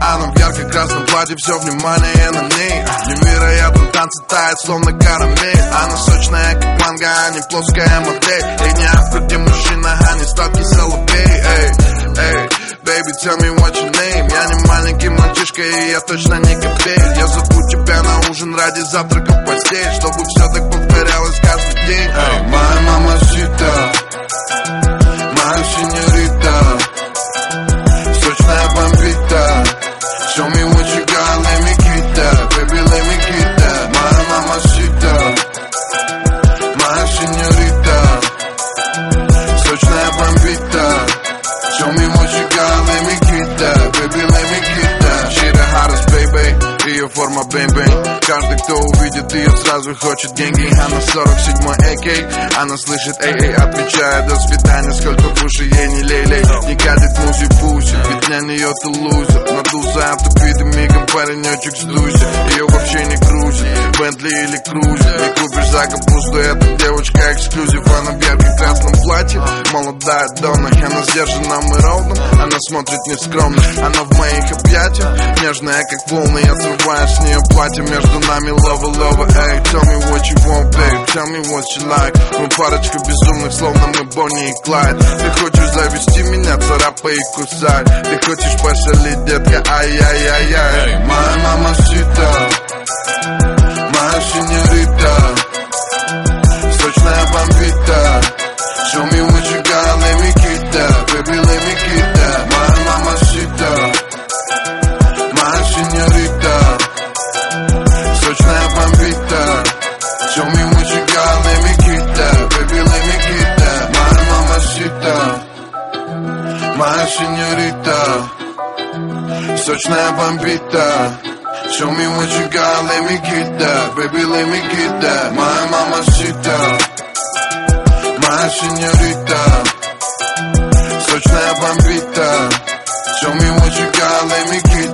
Она в ярко-красном платье, все внимание на ней. Невероятно танцы тает, словно карамель. Она сочная, как манго, а не плоская модель. И не автор, мужчина, а не сладкий соловей Эй, эй, baby, tell me what your name. Я не маленький мальчишка, и я точно не копею Я зову тебя на ужин ради завтрака в постель Чтобы форма бэм-бэм Каждый, кто увидит ее, сразу хочет деньги. Она 47-й AK Она слышит эй-эй, отвечает До свидания, сколько выше ей не лей-лей Не катит музи-пуси, ведь для нее ты лузер Надулся автопит и мигом паренечек сдуйся Ее вообще не крутит Бентли или крузер Не купишь за капусту, эта девочка эксклюзив. Она в ярко-красном платье Молодая Донна, она сдержанным и ровным Она смотрит нескромно, она в моих объятиях Нежная, как волны, я срываю с нее платье. Между нами лова-лова, эй Tell me what you want, babe, tell me what you like Мы парочка безумных, словно мы Бонни и Клайд. Ты хочешь завести меня, царапай и кусай Ты хочешь пошалить, детка, ай-яй-яй-яй. Моя мама сита Моя синьорита Сочная бомбита Show me what you got, let me get that Baby, let me get that Моя мама сита Моя синьорита Сочная бомбита Show me what you got, let me get that Baby, let me get